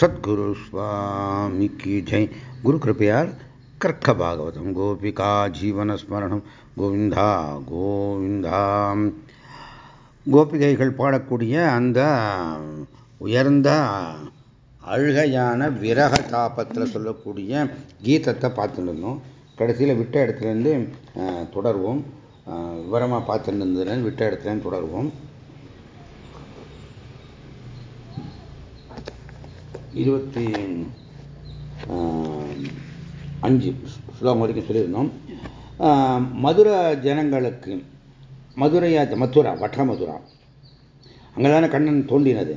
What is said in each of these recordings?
சத்குரு சுவாமிக்கு ஜெய். குரு கிருப்பையார் கர்க்க பாகவதம் கோபிகா ஜீவனஸ்மரணம் கோவிந்தா கோவிந்தா. கோபிகைகள் பாடக்கூடிய அந்த உயர்ந்த அழுகையான விரக தாபத்தில் சொல்லக்கூடிய கீதத்தை பார்த்துட்டு இருந்தோம். கடைசியில் விட்ட இடத்துலேருந்து தொடர்வோம். விவரமாக பார்த்துட்டு இருந்ததுலேருந்து விட்ட இடத்துலேருந்து தொடருவோம். இருபத்தி அஞ்சு ஸ்லோகம் வரைக்கும் சொல்லியிருந்தோம். மதுரை ஜனங்களுக்கு மதுரையா மதுரா வட்ட மதுரா. அங்கே தானே கண்ணன் தோண்டினது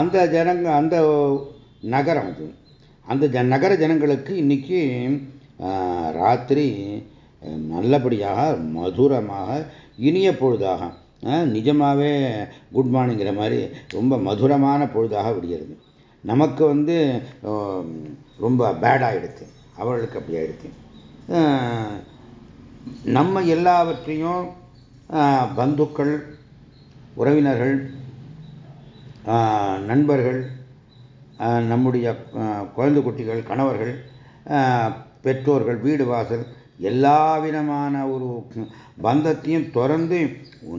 அந்த ஜனங்க அந்த நகரம் அது. அந்த ஜ நகர ஜனங்களுக்கு இன்னைக்கு ராத்திரி நல்லபடியாக மதுரமாக இனிய பொழுதாக நிஜமாகவே குட் மார்னிங்கிற மாதிரி ரொம்ப மதுரமான பொழுதாக விடுகிறது நமக்கு வந்து ரொம்ப பேடாகிடுது அவர்களுக்கு அப்படி ஆகிடுது நம்ம எல்லாவற்றையும் பந்துக்கள் உறவினர்கள் நண்பர்கள் நம்முடைய குழந்தை குட்டிகள் கணவர்கள் பெற்றோர்கள் வீடு வாசல் எல்லா விதமான ஒரு பந்தத்தையும் திறந்து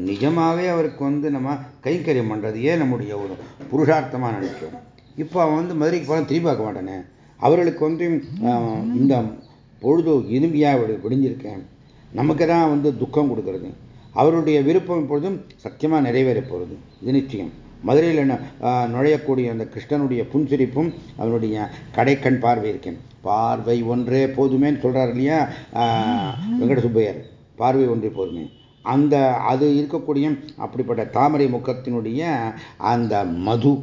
நிஜமாகவே அவருக்கு வந்து நம்ம கைங்கரியம் பண்ணுறதையே நம்முடைய ஒரு புருஷார்த்தமாக நினைக்கும் இப்போ அவன் வந்து மதுரைக்கு போனால் திரும்பி பார்க்க மாட்டானே. அவர்களுக்கு வந்து இந்த பொழுது இனிமையாக விடிஞ்சிருக்கேன். நமக்கு தான் வந்து துக்கம் கொடுக்கறது. அவருடைய விருப்பம் இப்பொழுதும் சத்தியமாக நிறைவேற போகிறது இது நிச்சயம். மதுரையில் நுழையக்கூடிய அந்த கிருஷ்ணனுடைய புன்சிரிப்பும் அவனுடைய கடைக்கண் பார்வை இருக்கேன். பார்வை ஒன்றே போதுமேன்னு சொல்கிறார் இல்லையா? வெங்கட சுப்பையர் பார்வை ஒன்றே போதுமே. அந்த அது இருக்கக்கூடிய அப்படிப்பட்ட தாமரை முக்கத்தினுடைய அந்த மது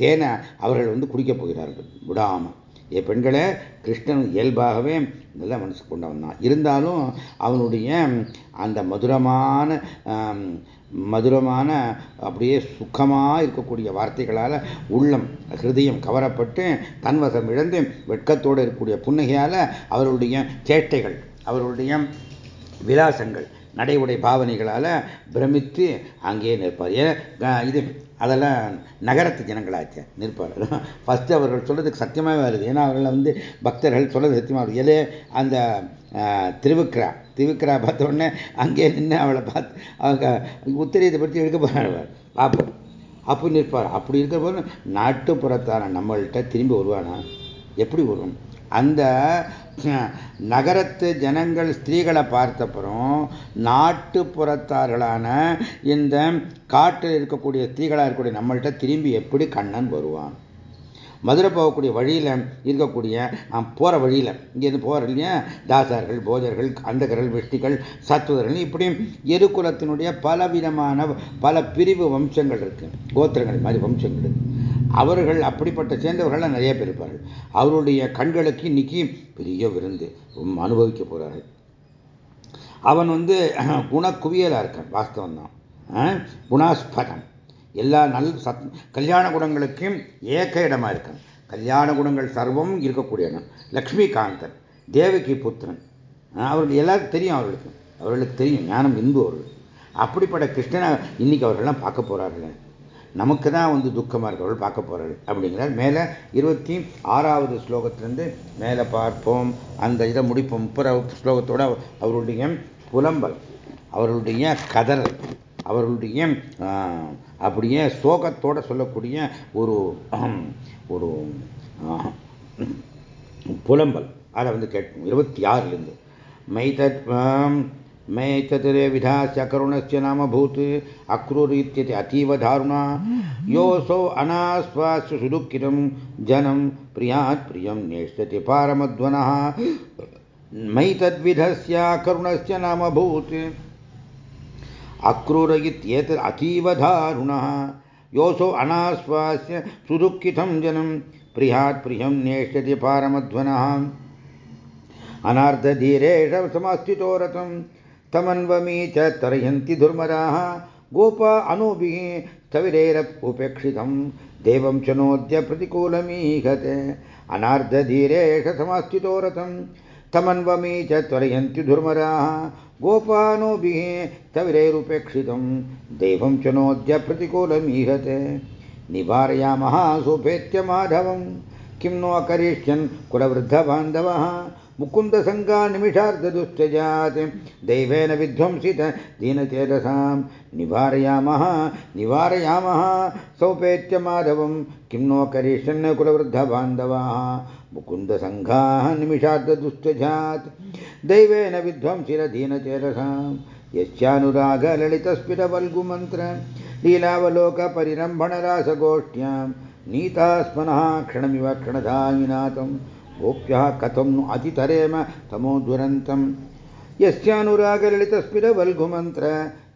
தேனை அவர்கள் வந்து குடிக்கப் போகிறார்கள். விடாமல். என் பெண்களை கிருஷ்ணன் இயல்பாகவே நல்ல மனசு கொண்டவன் தான். இருந்தாலும் அவனுடைய அந்த மதுரமான மதுரமான அப்படியே சுக்கமாக இருக்கக்கூடிய வார்த்தைகளால் உள்ளம் ஹிருதயம் கவரப்பட்டு தன்வசம் இழந்து வெட்கத்தோடு இருக்கக்கூடிய புன்னகையால் அவருடைய சேட்டைகள் அவருடைய விலாசங்கள் நடை உடை பாவனைகளால் பிரமித்து அங்கே நிற்பார். ஏன் இது அதெல்லாம் நகரத்து ஜனங்களாச்சு நிற்பார் ஃபஸ்ட்டு அவர்கள் சொல்கிறதுக்கு சத்தியமாகவே வருது. ஏன்னா அவர்கள் வந்து பக்தர்கள் சொல்கிறது சத்தியமாக வருது. எதே அந்த திருவிக்ரா திருவிக்ரா பார்த்த உடனே அங்கே நின்று அவளை பார்த்து அவங்க உத்திரியத்தை பற்றி எடுக்க போகிறார் அப்போ அப்போ நிற்பார். அப்படி இருக்கிற போது நாட்டுப்புறத்தான நம்மள்கிட்ட திரும்பி வருவானா? எப்படி வரும் அந்த நகரத்து ஜனங்கள் ஸ்திரீகளை பார்த்தப்புறம் நாட்டுப்புறத்தார்களான இந்த காட்டில் இருக்கக்கூடிய ஸ்திரீகளாக இருக்கக்கூடிய நம்மள்கிட்ட திரும்பி எப்படி கண்ணன் வருவான்? மதுரை போகக்கூடிய வழியில் இருக்கக்கூடிய போகிற வழியில். இங்கேருந்து போகிற இல்லையா தாசார்கள் போஜர்கள் அந்தகர்கள் வெஷ்டிகள் சத்துவர்கள் இப்படி எருகுலத்தினுடைய பலவிதமான பல பிரிவு வம்சங்கள் இருக்கு. கோத்திரங்கள் மாதிரி வம்சங்கள் இருக்கு. அவர்கள் அப்படிப்பட்ட சேர்ந்தவர்கள்லாம் நிறைய பேர் இருப்பார்கள். அவருடைய கண்களுக்கு இன்னைக்கு பெரிய விருந்து. அனுபவிக்க போகிறார்கள் அவன் வந்து குணக்குவியலாக இருக்கான் வாஸ்தவம் தான் குணாஸ்பதம். எல்லா நல் சத் கல்யாண குணங்களுக்கும் ஏக இடமா இருக்கான். கல்யாண குணங்கள் சர்வம் இருக்கக்கூடிய இடம் லக்ஷ்மிகாந்தன் தேவகி புத்திரன். அவர்கள் எல்லாருக்கும் தெரியும் அவர்களுக்கு. அவர்களுக்கு தெரியும் ஞானம் இன்பு அவர்கள் அப்படிப்பட்ட கிருஷ்ணனை இன்னைக்கு அவர்கள்லாம் பார்க்க போறார்கள். நமக்கு தான் வந்து துக்கமாக இருக்கிறவர்கள் பார்க்க போகிறாள் அப்படிங்கிறார். மேலே இருபத்தி ஆறாவது ஸ்லோகத்திலிருந்து மேலே பார்ப்போம். அந்த இதை முடிப்போம். முப்பது ஸ்லோகத்தோட அவருடைய புலம்பல் அவர்களுடைய கதறல் அவர்களுடைய அப்படியே சோகத்தோடு சொல்லக்கூடிய ஒரு ஒரு புலம்பல். அதை வந்து கேட்போம். இருபத்தி ஆறுலேருந்து. மைதத் विधास्य करुणस्य नाम भूत् अक्रूरीत्यति अतीव दारुणा योऽसौ अनास्वास्य सुदुःखितं जनं प्रियात् प्रियं नेष्यति पारमध्वनः। मैतद्विधस्य करुणस्य नाम भूत् अक्रूर इत्येतत् अतीव दारुणः योऽसौ अनास्वास्य सुदुःखितं जनं प्रियात् प्रियं नेष्यति पारमध्वनः। अनार्धधीरेष समास्थितो रथम् तमन्वमी च तरयन्ति दुर्मदाः गोपा अनुभिः स्थविरेरउपेक्षितं देवं च नोद्य प्रतिकूलमीहते। अनार्धधीरेष समास्थितो रथं तमन्वमी च त्वरयन्ति धुर्मराः गोपानोभिः तविरैरुपेक्षितं देवं च नोद्य प्रतिकूलमीहते। निवारयामः सोपेत्य माधवं किं नो अकरिष्यन् कुलवृद्धबान्धवः। मुकुन्दसङ्गानिमिषार्धदुष्टजात्। दैवेन विध्वंसित दीनचेतसां। निवारयामः निवारयामः सौपेत्य माधवं किं नो करिष्यन् कुलवृद्धबान्धवाः मुकुन्दसङ्घाः निमिषार्धदुष्टजात् दैवेन विध्वंसिरदीनचेतसां यस्यानुरागललितस्फिरवल्गुमन्त्र लीलावलोकपरिरम्भणरासगोष्ठ्यां नीतास्मनः क्षणमिव क्षणधामिनाथम्। गोप्यः कथं नु अतितरेम तमो दुरन्तम् यस्यानुरागललितस्फिरवल्गुमन्त्र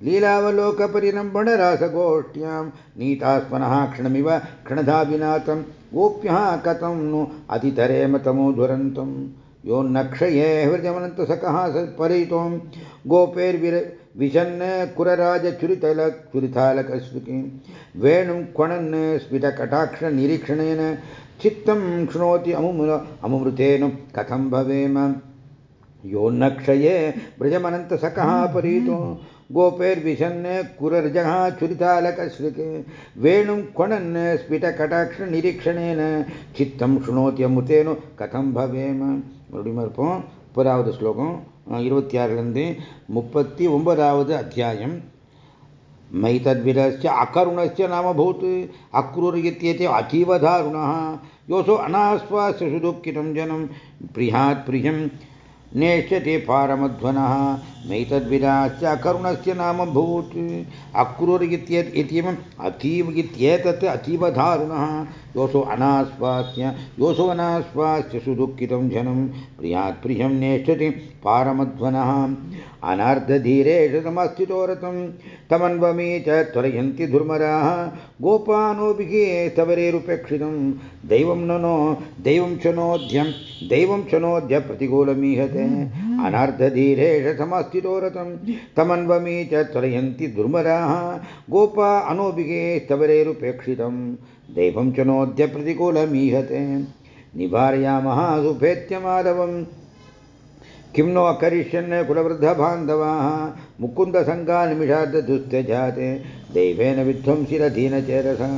लीलावलोकपरिरम्भणरासगोष्ठ्यां नीतास्मनः क्षणमिव क्षणधाविनाथं गोप्यः कथं नु अतितरेम तमो दुरन्तम् योन्नक्षये हृदयमनन्तसकः परितों गोपेर्विर विशन् कुरराजचुरितल चुरितालकस्मिकीं वेणुं क्वणन् स्मितकटाक्षनिरीक्षणेन चित्तं शृणोति अमुमृ अमुमृतेन कथं भवेम योन्नक्षये व्रजमनन्तसकः परीतो गोपेर्विशन् कुरर्जः चुरितालकश्रिके वेणुं क्वणन् स्फिटकटाक्षनिरीक्षणेन चित्तं शृणोति अमुतेन कथं भवेम மறுபடியும் இருப்போம் முப்பதாவது ஸ்லோகம் இருபத்தி ஆறுலேருந்து முப்பத்தி ஒன்பதாவது அத்தியாயம் मयि तद्विरस्य अकरुणस्य नामभूत् अक्रूर्यत्येते अतीवधारुणः योऽसौ अनास्वास्य सुदुःखितं जनं प्रियात् प्रियं नेष्यते पारमध्वनः। मयि तद्विरास्य अकरुणस्य नामभूत् अक्रूर्यत्येत् इत्येवम् अतीव इत्येतत् अतीवधारुणः योऽसो अनास्वास्य योऽसो अनास्वास्य सुदुःखितं जनं प्रियात् प्रियं नेष्यति पारमध्वनः। अनार्धधीरेषमस्थितो रतं तमन्वमी च त्वरयन्ति धुर्मराः। गोपानोभिः स्तवरेरुपेक्षितं दैवं ननो, दैवं च नोद्यं दैवं च नोद्य प्रतिकूलमीहते अनार्धधीरेषमस्थितो रतं तमन्वमी च त्वरयन्ति दुर्मराः गोपा अनोभिः दैवं च नोद्य प्रतिकूलमीहते निवारयामः सुभेत्य माधवम् किं नो अकरिष्यन् कुलवृद्धबान्धवाः मुकुन्दसङ्गानिमिषार्धदुस्त्यजाते दैवेन विध्वंसिरधीनचेरसा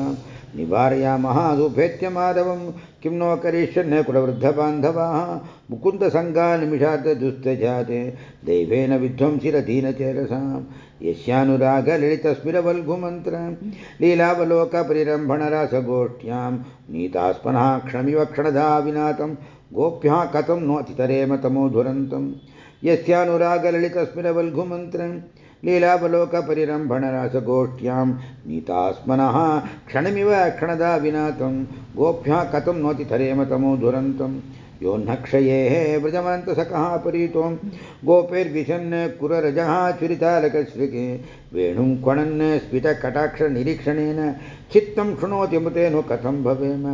निवारयामः सुभेत्य माधवं किं नो करिष्यन् कुलवृद्धबान्धवाः? मुकुन्दसङ्गानिमिषार्धदुस्त्यजाते दैवेन विध्वंसिरधीनचेरसां यस्यानुरागललितस्मिरवल्गुमन्त्र लीलावलोकपरिरम्भणरासगोष्ठ्यां नीतास्पनः क्षणमिव क्षणदा विनातं गोप्यः कथं नो अतितरेम तमो दुरन्तं यस्यानुरागललितस्मिरवल्घुमन्त्रं लीलावलोकपरिरम्भणरासगोष्ठ्यां नीतास्मनः क्षणमिव क्षणदा विनातं गोप्यः कथं नोतितरेम तमो दुरन्तं योन्नक्षयेः व्रजमनन्तसकः परीतों गोपेर्विशन् कुररजः चुरितालकश्रिके वेणुं क्वणन् स्फितकटाक्षनिरीक्षणेन चित्तं शृणोति मृतेनो कथं भवेम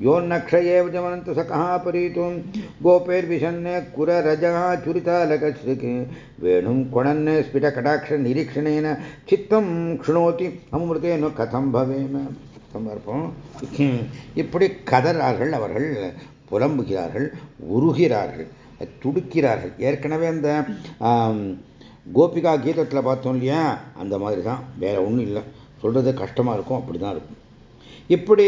योन्नक्षये व्रजमनन्तसकः परीतुं गोपेर्विशन् कुररजः चुरितालकश्रिके वेणुं क्वणन् स्फिटकटाक्षनिरीक्षणेन चित्तं शृणोति அமிர்தேனு கதம் பவேம சமர்ப்பம் இப்படி கதறார்கள் அவர்கள் புலம்புகிறார்கள் உருகிறார்கள் துடுக்கிறார்கள் ஏற்கனவே அந்த கோபிகா கீதத்தில் பார்த்தோம் இல்லையா அந்த மாதிரி தான் வேற ஒன்றும் இல்லை சொல்றது கஷ்டமாக இருக்கும் அப்படி தான் இருக்கும் இப்படி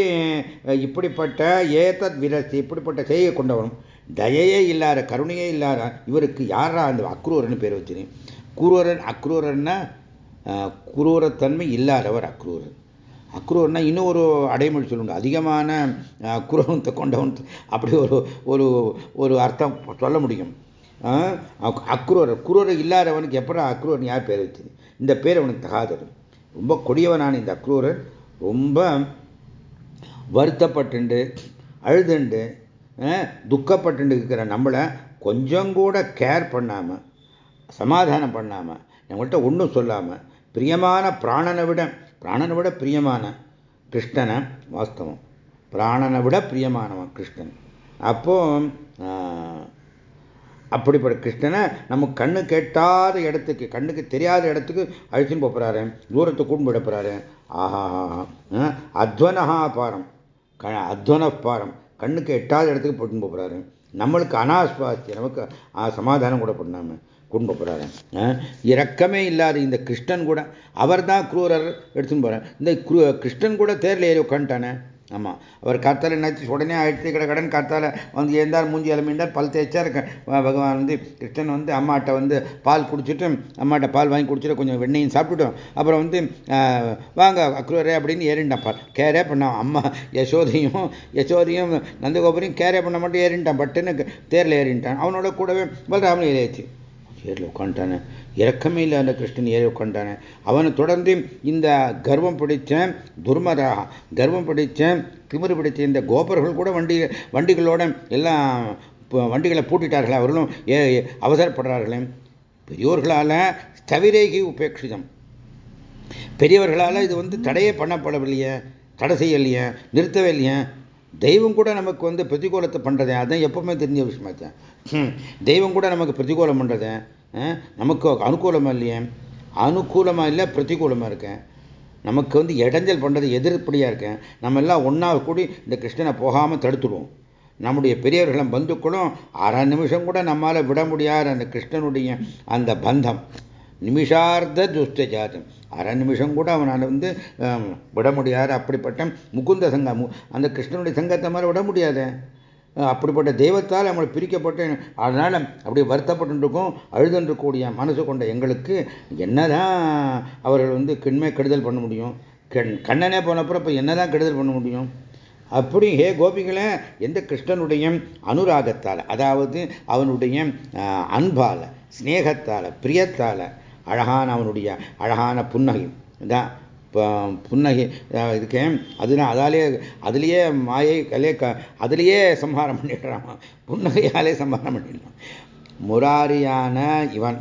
இப்படிப்பட்ட ஏதத் விரஸ்தி இப்படிப்பட்ட செய்கை கொண்டவனும் தயையே இல்லாத கருணையே இல்லாத இவருக்கு யாரா அந்த அக்ரூரன் பேர் வச்சுனேன். குரூரன் அக்ரூரன்னா குரூரத்தன்மை இல்லாதவர் அக்ரூரன் அக்ரூர்னா இன்னும் ஒரு அடைமொழி சொல்லுங்க. அதிகமான குரூரத்தை கொண்டவன் அப்படி ஒரு ஒரு ஒரு அர்த்தம் சொல்ல முடியும். அக்ரூரர் குரூரர் இல்லாதவனுக்கு எப்படா அக்ரூரன் யார் பேர் வச்சு இந்த பேர் அவனுக்கு தகாதது. ரொம்ப கொடியவனான இந்த அக்ரூரர் ரொம்ப வருத்தப்பட்டுண்டு அழுதுண்டு துக்கப்பட்டு இருக்கிற நம்மளை கொஞ்சம் கூட கேர் பண்ணாமல் சமாதானம் பண்ணாமல் நம்மள்கிட்ட ஒன்றும் சொல்லாமல் பிரியமான பிராணனை விட பிராணனை விட பிரியமான கிருஷ்ணனை வாஸ்தவம். பிராணனை விட பிரியமானவன் கிருஷ்ணன். அப்போ அப்படிப்பட்ட கிருஷ்ணனை நம்ம கண்ணு கேட்டாத இடத்துக்கு கண்ணுக்கு தெரியாத இடத்துக்கு அழிச்சுன்னு போகிறாரு தூரத்தை கூண்டு விட போகிறாரு ஆஹா அத்வனஹா பாரம் அத்வன பாரம். கண்ணுக்கு எட்டாத இடத்துக்கு போட்டுன்னு போகிறாரு நம்மளுக்கு அனாஸ்வாஸ்தி நமக்கு சமாதானம் கூட பண்ணாம கொண்டு போறாரு. இரக்கமே இல்லாத இந்த கிருஷ்ணன் கூட அவர் தான் குரூரர் எடுத்துன்னு போகிறார் இந்த கிருஷ்ணன் கூட தேர்ல ஏறி உட்காந்துட்டானே ஆமாம் அவர் கர்த்தால என்னாச்சு? உடனே ஆயிடுச்சு கிட கடன் கர்த்தால வந்து எழுந்தார் மூஞ்சி அலமிண்டார் பல் தேய்ச்சார். பகவான் வந்து கிருஷ்ணன் வந்து அம்மாட்ட வந்து பால் குடிச்சிட்டு அம்மாட்ட பால் வாங்கி குடிச்சிட்டு கொஞ்சம் வெண்ணையும் சாப்பிட்டுட்டோம். அப்புறம் வந்து வாங்க அக்ரூரே அப்படின்னு ஏறிண்டான் பால் கேரே பண்ணான் அம்மா யசோதையும் யசோதையும் நந்தகோபுரையும் கேரே பண்ண மட்டும் ஏறிண்டான். பட்டுன்னு தேரில் ஏறிண்டான் அவனோட கூடவே பலராமன் ஏறியாச்சு. ஏறில் உட்காந்துட்டானே இறக்கமே இல்லை அந்த கிருஷ்ணன் ஏறி உட்காந்துட்டானே அவனை தொடர்ந்து இந்த கர்வம் பிடிச்ச துர்மராக கர்வம் பிடிச்ச திமிரு பிடிச்ச இந்த கோபர்கள் கூட வண்டி வண்டிகளோட எல்லாம் வண்டிகளை பூட்டிட்டார்கள் அவர்களும் அவசரப்படுறார்களே. பெரியோர்களால் தவிரேகி உபேட்சிதம். பெரியவர்களால் இது வந்து தடையே பண்ணப்படவில்லையே தடை செய்யலையே நிறுத்தவே இல்லையே. தெய்வம் கூட நமக்கு வந்து பிரதிகூலத்தை பண்ணுறதே அதான் எப்பவுமே தெரிஞ்ச விஷயமாச்சேன் தெய்வம் கூட நமக்கு பிரதிகூலம் பண்ணுறது நமக்கு அனுகூலமாக இல்லையே? அனுகூலமாக இல்லை பிரதிகூலமாக இருக்கேன் நமக்கு வந்து இடைஞ்சல் பண்ணுறது எதிர்ப்படியாக இருக்கேன் நம்ம எல்லாம் ஒன்றா கூடி இந்த கிருஷ்ணனை போகாமல் தடுத்துடுவோம். நம்முடைய பெரியவர்களும் பந்துக்களும் அரை நிமிஷம் கூட நம்மால் விட முடியாத அந்த கிருஷ்ணனுடைய அந்த பந்தம். நிமிஷார்த்த துஷ்ட ஜாதம் அரை நிமிஷம் கூட அவனால் வந்து விட முடியாது அப்படிப்பட்ட முகுந்த சங்கம். அந்த கிருஷ்ணனுடைய சங்கத்தை மாதிரி விட முடியாது. அப்படிப்பட்ட தெய்வத்தால் நம்மளை பிரிக்கப்பட்டு அதனால் அப்படி வருத்தப்பட்டுருக்கும் அழுதுன்றக்கூடிய மனசு கொண்ட எங்களுக்கு என்னதான் அவர்கள் வந்து கிண்மை கெடுதல் பண்ண முடியும்? கண் கண்ணனே போனப்புறம் இப்போ என்னதான் கெடுதல் பண்ண முடியும்? அப்படி ஹே கோபிகளை எந்த கிருஷ்ணனுடைய அனுராகத்தால் அதாவது அவனுடைய அன்பால் ஸ்னேகத்தால் பிரியத்தால் அழகான அவனுடைய அழகான புன்னகை. தான் புன்னகை இதுக்கு அதுதான் அதாலே அதுலேயே மாயை கலே க அதுலேயே சம்ஹாரம் பண்ணிடுறான். புன்னகையாலே சம்ஹாரம் பண்ணிடுறான். முராரியான இவன்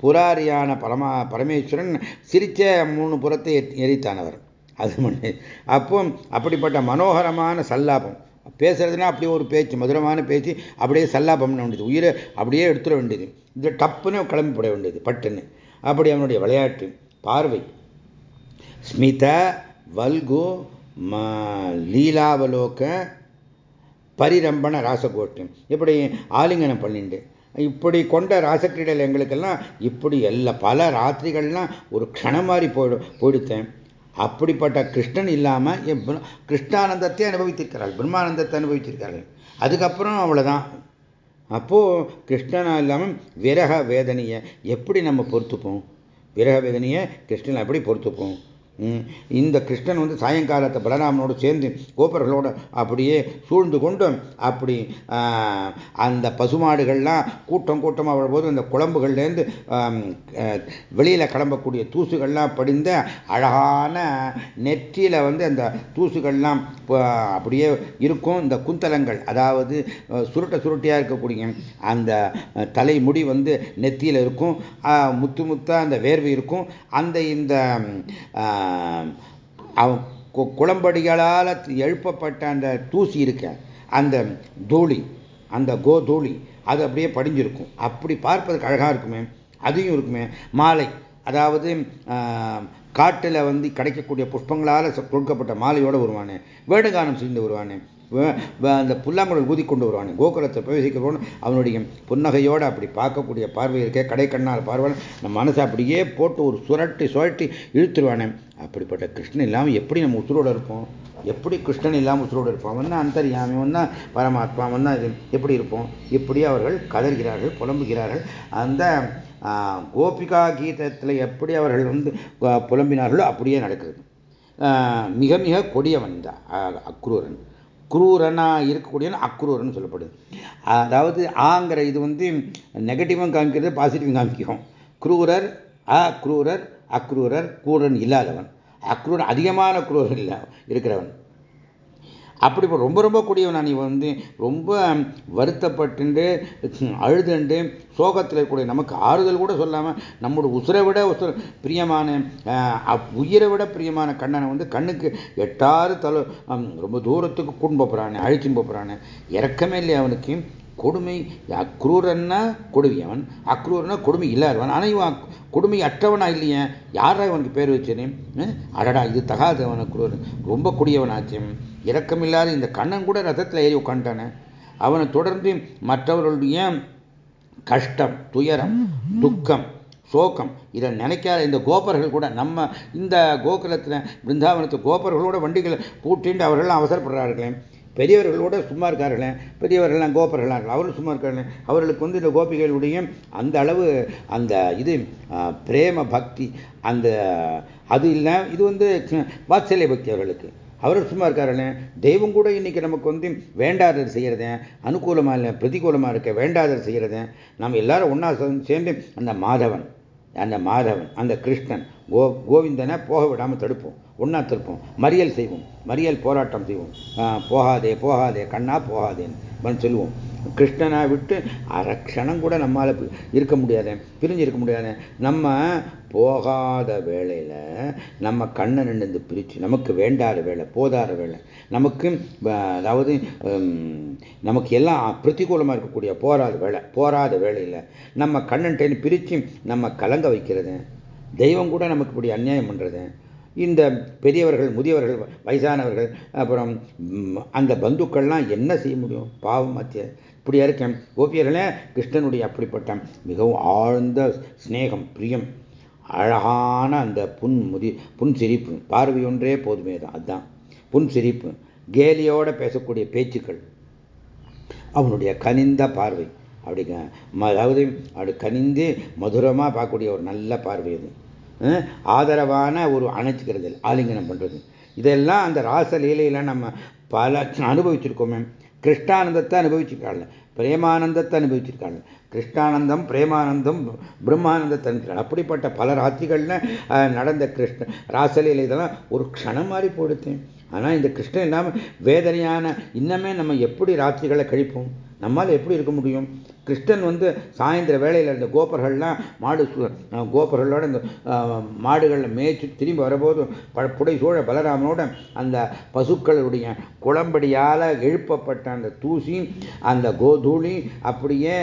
புராரியான பரமா பரமேஸ்வரன் சிரிச்ச மூணு புறத்தை எரித்தானவர் அது பண்ணி அப்போ அப்படிப்பட்ட மனோகரமான சல்லாபம். பேசுறதுனா அப்படியே ஒரு பேச்சு மதுரமான பேச்சு அப்படியே சல்லாபம் வேண்டியது உயிரை அப்படியே எடுத்துட வேண்டியது. இது டப்புன்னு கிளம்பி போட வேண்டியது பட்டுன்னு. அப்படி அவனுடைய விளையாட்டு பார்வை. ஸ்மித வல்கு லீலாவலோக பரிரம்பண ராசகோட்டு. இப்படி ஆலிங்கனம் பண்ணிண்டு. இப்படி கொண்ட ராசக்கிரீடல் எங்களுக்கெல்லாம் இப்படி எல்லா பல ராத்திரிகள்லாம் ஒரு க்ஷணம் மாதிரி போயிடு போயிடுத்தேன். அப்படிப்பட்ட கிருஷ்ணன் இல்லாமல் கிருஷ்ணானந்தத்தை அனுபவித்திருக்கிறாள் பிரம்மானந்தத்தை அனுபவிச்சிருக்கார்கள் அதுக்கப்புறம் அவ்வளோதான் அப்போது கிருஷ்ணனா இல்லாமல் விரக வேதனையை எப்படி நம்ம பொறுத்துப்போம்? விரக வேதனையை கிருஷ்ணன் எப்படி பொறுத்துப்போம்? இந்த கிருஷ்ணன் வந்து சாயங்காலத்தை பலராமனோடு சேர்ந்து கோபர்களோடு அப்படியே சூழ்ந்து கொண்டு அப்படி அந்த பசுமாடுகள்லாம் கூட்டம் கூட்டமாக வரும்போது அந்த குழம்புகள்லேருந்து வெளியில் கிளம்பக்கூடிய தூசுகள்லாம் படிந்த அழகான நெற்றியில் வந்து அந்த தூசுகள்லாம் அப்படியே இருக்கும். இந்த குந்தலங்கள் அதாவது சுருட்ட சுருட்டியாக இருக்கக்கூடிய அந்த தலைமுடி வந்து நெத்தியில் இருக்கும். முத்து முத்தாக அந்த வேர்வை இருக்கும். அந்த இந்த அவன் குளம்படிகளால் எழுப்பப்பட்ட அந்த தூசி இருக்க அந்த தூளி அந்த கோ தூளி அது அப்படியே படிஞ்சிருக்கும். அப்படி பார்ப்பதற்கு அழகாக இருக்குமே அதையும் இருக்குமே. மாலை அதாவது காட்டில் வந்து கிடைக்கக்கூடிய புஷ்பங்களால் கொடுக்கப்பட்ட மாலையோடு வருவானே வேடுகானம் செய்து வருவானே. அந்த புல்லாங்குழல் ஊதி கொண்டு வருவான் கோகுலத்தை பிரவேசிக்கிறோன்னு அவனுடைய புன்னகையோடு அப்படி பார்க்கக்கூடிய பார்வை இருக்கே கடை கண்ணால் பார்வை நம்ம மனசை அப்படியே போட்டு ஒரு சுரட்டி சுழட்டி இழுத்துருவானே. அப்படிப்பட்ட கிருஷ்ணன் இல்லாமல் எப்படி நம்ம உசுரோடு இருப்போம்? எப்படி கிருஷ்ணன் இல்லாமல் உசுரோடு இருப்போம்? அவன் தான் அந்தரியாமி அவன் தான் பரமாத்மா அவன் தான் இது எப்படி இருப்போம்? இப்படி அவர்கள் கதறுகிறார்கள் புலம்புகிறார்கள்? அந்த கோபிகா கீதத்தில் எப்படி அவர்கள் வந்து புலம்பினார்களோ அப்படியே நடக்குது மிக மிக கொடியவன் தான் அக்ரூரன். குரூரனாக இருக்கக்கூடியவன் அக்ரூரன் சொல்லப்படுது. அதாவது ஆங்கிற இது வந்து நெகட்டிவும் காமிக்கிறது பாசிட்டிவும் காமிக்கும். குரூரர் அக்ரூரர் அக்ரூரர் கூரன் இல்லாதவன். அக்ரூரன் அதிகமான குரூரன் இல்லை இருக்கிறவன். அப்படி ரொம்ப ரொம்ப கூடியவனா நீ வந்து ரொம்ப வருத்தப்பட்டு அழுதுண்டு சோகத்தில் இருக்கக்கூடிய நமக்கு ஆறுதல் கூட சொல்லாமல் நம்மளோட உசுரை விட பிரியமான உயிரை விட பிரியமான கண்ணனை வந்து கண்ணுக்கு எட்டாறு தலை ரொம்ப தூரத்துக்கு கொண்டு போகிறானே அழிச்சுன்னு போகிறானே இறக்கமே இல்லையா அவனுக்கு. கொடுமை அக்ரூரன்னா கொடுவியவன் அக்ரூரனா கொடுமை இல்லாதவன். ஆனால் இவன் கொடுமை அற்றவனா இல்லையே. யாரா இவனுக்கு பேர் வச்சேனே? அடடா இது தகாதவன் அக்ரூரன். ரொம்ப கொடியவனாச்சு. இறக்கமில்லாத இந்த கண்ணன் கூட ரதத்தில் ஏறி உட்காந்துட்டானே அவனை தொடர்ந்து மற்றவர்களுடைய கஷ்டம் துயரம் துக்கம் சோகம் இதை நினைக்காத இந்த கோபர்கள் கூட நம்ம இந்த கோகுலத்தில் பிருந்தாவனத்து கோபர்களோட வண்டிகளை பூட்டிண்டு அவர்கள்லாம் அவசரப்படுறார்களே. பெரியவர்களோட சும்மா இருக்கார்களே பெரியவர்கள்லாம் கோபர்களாக இருக்கலாம் அவரும் சும்மா இருக்கார்களே அவர்களுக்கு வந்து இந்த கோபிகளுடைய அந்த அளவு அந்த இது பிரேம பக்தி அந்த அது இல்லை. இது வந்து வாத்சல்ய பக்தி அவர்களுக்கு. அவரும் சும்மா இருக்காருல்ல. தெய்வம் கூட இன்னைக்கு நமக்கு வந்து வேண்டாதது செய்கிறத அனுகூலமாக இல்லை பிரதிகூலமாக இருக்க வேண்டாதது செய்கிறத நம்ம எல்லாரும் ஒன்றா சேர்ந்து அந்த மாதவன். அந்த மாதவன் அந்த கிருஷ்ணன் கோ கோவிந்தனை போக விடாமல் தடுப்போம். ஒன்றா தடுப்போம். மறியல் செய்வோம். மறியல் போராட்டம் செய்வோம். போகாதே போகாதே கண்ணா போகாதேன்னு சொல்லுவோம். கிருஷ்ணனை விட்டு அரக்ஷணம் கூட நம்மால் இருக்க முடியாத பிரிஞ்சு இருக்க முடியாத. நம்ம போகாத வேளையில் நம்ம கண்ணை நின்று பிரித்து நமக்கு வேண்டாத வேலை போதாத வேலை நமக்கு அதாவது நமக்கு எல்லாம் பிரதிகூலமாக இருக்கக்கூடிய போராத வேலை போராத வேலையில் நம்ம கண்ணன்ட்டேன்னு பிரித்து நம்ம கலங்க வைக்கிறது தெய்வம் கூட நமக்கு இப்படி அநியாயம் பண்ணுறது இந்த பெரியவர்கள் முதியவர்கள் வயசானவர்கள் அப்புறம் அந்த பந்துக்கள்லாம் என்ன செய்ய முடியும்? பாவம் மத்திய இப்படியா இருக்கேன் கோபியர்களே கிருஷ்ணனுடைய அப்படிப்பட்ட மிகவும் ஆழ்ந்த ஸ்நேகம் பிரியம் அழகான அந்த புன் முதி புன் சிரிப்பு போதுமே தான் அதுதான் புன் சிரிப்பு. கேலியோட பேசக்கூடிய பேச்சுக்கள். அவனுடைய கனிந்த பார்வை. அப்படிங்க அதாவது அப்படி கனிந்து மதுரமாக பார்க்கக்கூடிய ஒரு நல்ல பார்வை அது. ஆதரவான ஒரு அணைச்சிக்கிறது ஆலிங்கனம் பண்ணுறது இதெல்லாம் அந்த ராசலீலையில் நம்ம பல அனுபவிச்சிருக்கோமே. கிருஷ்ணானந்தத்தை அனுபவிச்சிருக்காள் பிரேமானந்தத்தை அனுபவிச்சிருக்காள் கிருஷ்ணானந்தம் பிரேமானந்தம் பிரம்மானந்தத்தை அனுப்பிச்சிருக்காங்க அப்படிப்பட்ட பல ராத்திரிகளில் நடந்த கிருஷ்ண ராசலீலை இதெல்லாம் ஒரு க்ஷணம் மாதிரி போடுத்தேன் ஆனால் இந்த கிருஷ்ணன் இல்லாமல் வேதனையான இன்னமே நம்ம எப்படி ராத்திரிகளை கழிப்போம்? நம்மால் எப்படி இருக்க முடியும்? கிருஷ்ணன் வந்து சாயந்தர வேளையில் இந்த கோபர்கள்லாம் மாடு கோபர்களோட இந்த மாடுகளில் மேய்ச்சி திரும்பி வரும்போது புடை சூழ பலராமனோட அந்த பசுக்களுடைய குளம்படியால் எழுப்பப்பட்ட அந்த தூசி அந்த கோதூளி அப்படியே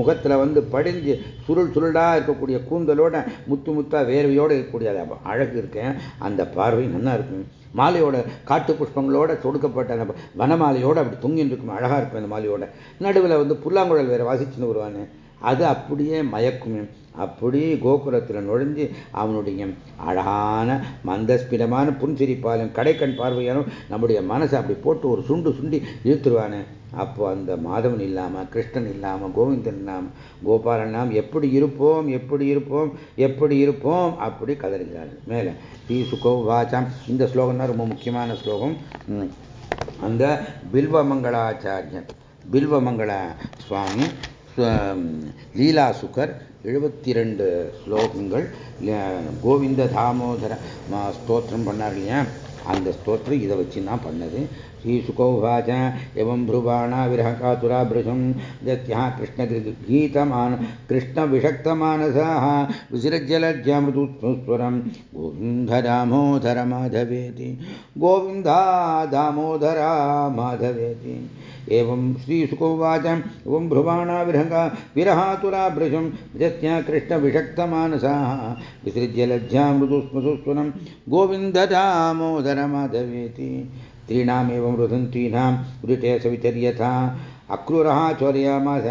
முகத்தில் வந்து படிஞ்சு சுருள் சுருளாக இருக்கக்கூடிய கூந்தலோட முத்து முத்தா வேர்வையோடு இருக்கக்கூடிய அழகு இருக்கேன். அந்த பார்வை நல்லா இருக்கும். மாலையோட காட்டு புஷ்பங்களோட தொடுக்கப்பட்ட அந்த வனமாலையோடு அப்படி தொங்கின்னு இருக்கும். அழகாக இருக்கும் அந்த மாலையோட. நடுவில் வந்து புல்லாங்குழல் வேறு வாசிச்சுன்னு வருவானு அது அப்படியே மயக்குமே. அப்படி கோகுலத்தில் நுழைஞ்சு அவனுடைய அழகான மந்தஸ்பிடமான புன்சிரிப்பாலும் கடைக்கண் பார்வையாலும் நம்முடைய மனசை அப்படி போட்டு ஒரு சுண்டு சுண்டி இழுத்துருவானு. அப்போ அந்த மாதவன் இல்லாமல் கிருஷ்ணன் இல்லாமல் கோவிந்தன் இல்லாமல் கோபாலன் நாம் எப்படி இருப்போம்? எப்படி இருப்போம்? எப்படி இருப்போம்? அப்படி கதறுகிறார்கள். மேலே ஸ்ரீ சுகோ வாச்சாம் இந்த ஸ்லோகம் தான் ரொம்ப முக்கியமான ஸ்லோகம். அந்த பில்வமங்களாச்சாரியன் பில்வமங்கள சுவாமி லீலா சுகர் எழுபத்தி ரெண்டு ஸ்லோகங்கள் கோவிந்த தாமோதர ஸ்தோத்திரம் பண்ணார் இல்லையா? அந்த ஸ்தோத்திரம் இதை வச்சு தான் பண்ணது श्रीसुकौवाच एवं ब्रुवाणा विरहकातुराभृशं यत्याः कृष्णगीतमान कृष्णविषक्तमानसाः विसृज्यलज्जामृदुस्वरं गोविन्द दामोदर माधवेति गोविन्दा दामोदरा माधवेति एवं श्रीसुकोवाच एवं ब्रुवाणा विरहका विरहातुराभृशं यत्या कृष्णविषक्तमानसाः विसृज्य लज्जामृदुस्मृदुस्वरं गोविन्द दामोदर माधवेति। स्त्रीणामेवं रुदन्तीनां उदिते सवितर्यथा। अक्रूरः चोरयामास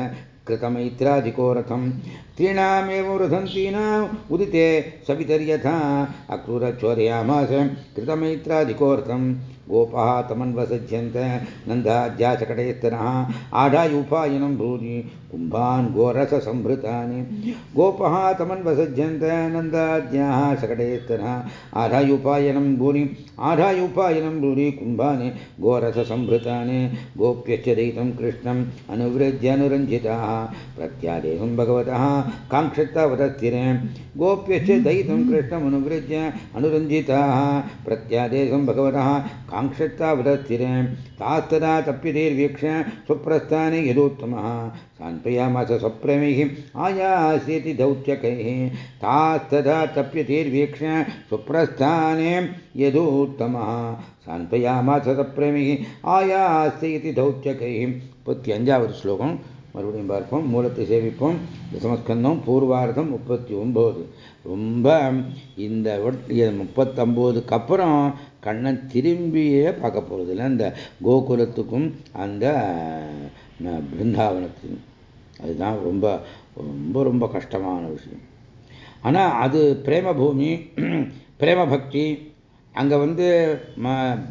कृतमैत्राधिको रथं स्त्रीणामेव रुदन्तीनाम् उदिते सवितर्यथा। अक्रूरचोरयामास कृतमैत्राधिकोऽर्थं गोपाः तमन्वसज्यन्त नन्दाद्याचकटेस्तनः आढायुपायनं भूरि कुम्भान् गोरससम्भृतानि गोपः तमन्वसज्यन्त नन्दाद्याः शकटेस्तनः आढायुपायनं भूरि आढायुपायनं भूरि कुम्भानि गोरससम्भृतानि गोप्यश्च दयितं कृष्णम्। अनुवृद्य अनुरञ्जिताः। प्रत्यादेवं भगवतः। काङ्क्षितावतस्थिरे गोप्यश्च दयितं कृष्णमनुवृद्य अनुरञ्जिताः प्रत्यादेशं भगवतः काङ्क्षितावतस्थिरे तास्तदा तप्यतेर्वीक्ष्य स्वप्रस्थाने यदोत्तमः सान्त्वयामास स्वप्रेमिः आयासेति दौत्यकैः तास्तदा तप्यतेर्वीक्ष्य स्वप्रस्थाने यदोत्तमः சாந்தயாமாச சப்ரமிகி ஆயாஸ்தி இது தௌத்தியகை முப்பத்தி அஞ்சாவது ஸ்லோகம் மறுபடியும் பார்ப்போம். மூலத்தை சேவிப்போம் தசமஸ்கந்தம் பூர்வார்த்தம் முப்பத்தி ஒம்பது ரொம்ப இந்த முப்பத்தொம்போதுக்கு அப்புறம் கண்ணன் திரும்பியே பார்க்க போகிறது இல்லை. இந்த கோகுலத்துக்கும் அந்த பிருந்தாவனத்துக்கும். அதுதான் ரொம்ப ரொம்ப ரொம்ப கஷ்டமான விஷயம். ஆனால் அது பிரேம பூமி பிரேம பக்தி அங்கே வந்து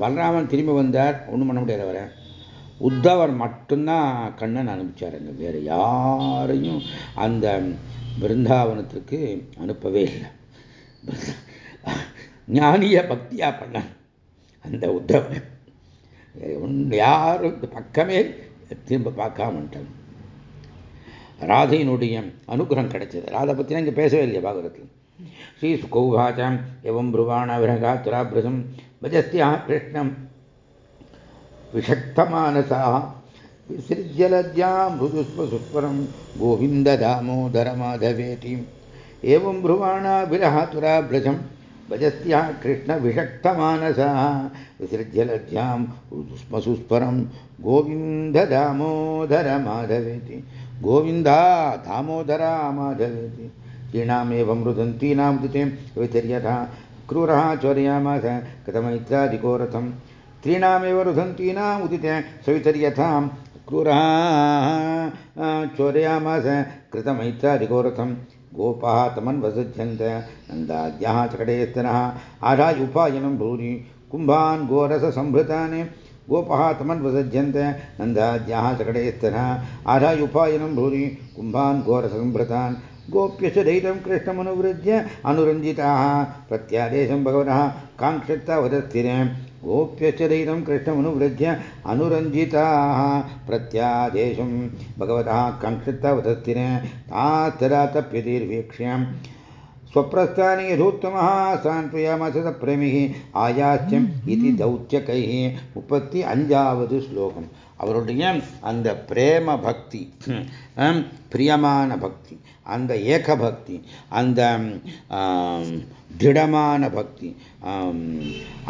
பலராமன் திரும்பி வந்தார். ஒன்றும் பண்ண முடியாது அவரை. உத்தவர் மட்டும்தான் கண்ணன் அனுப்பிச்சார் அங்கே வேறு யாரையும் அந்த பிருந்தாவனத்துக்கு அனுப்பவே இல்லை. ஞானிய பக்தியா பண்ண அந்த உத்தவன். யாரும் பக்கமே திரும்ப பார்க்காமட்டான் ராதையினுடைய அனுகிரகம் கிடைச்சது. ராதை பற்றினா இங்கே பேசவே இல்லையா பாகவதத்தில். ஸ்ரீ சுகௌகாச்சாம் எவம் புருவாண விரகா துராபிரசம் பஜஸ்தியா கிருஷ்ணம் विषक्तमानसाः विसृज्यलज्जां मृदुस्वसुस्वरं गोविन्ददामोदरमाधवेतिम् एवं ब्रुवाणा विरहातुराभ्रजं भजस्त्या कृष्णविषक्तमानसाः विसृज्यलज्जां मृदुस्मसुस्वरं गोविन्ददामोदरमाधवेति गोविन्दा दामोदरा माधवेति ीणामेवं रुदन्तीनां दिते विचर्यथा क्रूरः चौर्यामास कथमैत्रादिको रथम् स्त्रीणामेव रुधन्तीनाम् उदिते सवितर्यथां क्रूरः चोरयामास कृतमैत्रादिगोरथं गोपाः तमन्वसज्यन्त, नन्दाद्याः चकटेस्तनः आधाय उपायनं भूरि कुम्भान् गोरससम्भृतान् गोपः तमन्वसज्यन्त, नन्दाद्याः चकटेस्तनः आधाय उपायनं भूरि कुम्भान् गोरससम्भृतान् गोप्यश्च दयितं कृष्णमनुवृज्य, अनुरञ्जिताः। प्रत्यादेशं भगवतः काङ्क्षितावदस्थिरे गोप्यश्च दयितं कृष्णमनुवृज्य अनुरञ्जिताः प्रत्यादेशं भगवतः काङ्क्षितावदस्थिरे तास्तदा तप्यतिर्वीक्ष्य स्वप्रस्थाने यथोत्तमः सान्त्वयामास प्रेमिः ஆயாச்சியம் இது தௌத்தியகை முப்பத்தி அஞ்சாவது ஸ்லோகம் அவருடைய அந்த பிரேம பக்தி பிரியமான பக்தி அந்த ஏக பக்தி அந்த திடமான பக்தி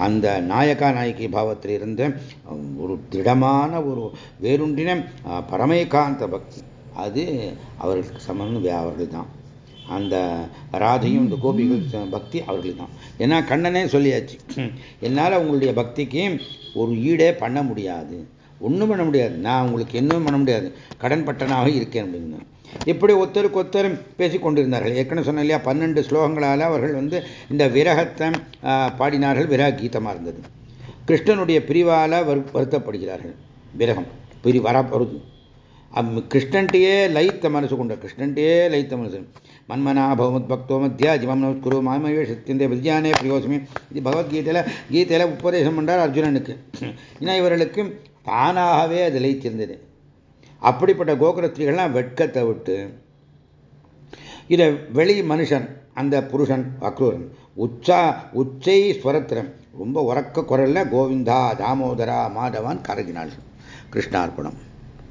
அந்த நாயகா நாயகி பாவத்தில் இருந்த ஒரு திடமான ஒரு வேறுண்டின பரமேகாந்த பக்தி. அது அவர்களுக்கு சமன் அவர்கள் தான் அந்த ராதையும் இந்த கோபிகள் பக்தி அவர்கள் தான் ஏன்னா கண்ணனே சொல்லியாச்சு என்னால் உங்களுடைய பக்திக்கு ஒரு ஈடே பண்ண முடியாது. ஒன்றும் பண்ண முடியாது. நான் உங்களுக்கு இன்னும் பண்ண முடியாது. கடன் பட்டனாக இருக்கேன் அப்படின்னு. இப்படி ஒருத்தருக்கு ஒருத்தர் பேசிக்கொண்டிருந்தார்கள் ஏற்கனவே சொன்ன இல்லையா பன்னெண்டு ஸ்லோகங்களால் அவர்கள் வந்து இந்த விரகத்தை பாடினார்கள் விரக கீதமாக இருந்தது. கிருஷ்ணனுடைய பிரிவால் வருத்தப்படுகிறார்கள். விரகம் பிரி வர வருது. கிருஷ்ணன்ட்டையே லைத்த மனசு கொண்ட கிருஷ்ணன்ட்டையே லைத்த மனசு. மன்மனா பகவத் பக்தோ மத்தியா ஜிமம் குரு மாமவே சத்தியந்த வித்யானே பிரியோசமி. இது பகவத்கீதையில் கீதையில் உபதேசம் பண்ணார் அர்ஜுனனுக்கு. ஏன்னா இவர்களுக்கு தானாகவே அது லைத்திருந்தது அப்படிப்பட்ட கோகுலஸ்திரிகள்லாம் வெட்கத்தை விட்டு இதை வெளி மனுஷன் அந்த புருஷன் அக்ரூரன் உச்சா உச்சை ஸ்வரத்திரம் ரொம்ப உறக்க குரல்ல கோவிந்தா தாமோதரா மாதவான் கரகினாள். கிருஷ்ணார்ப்பணம்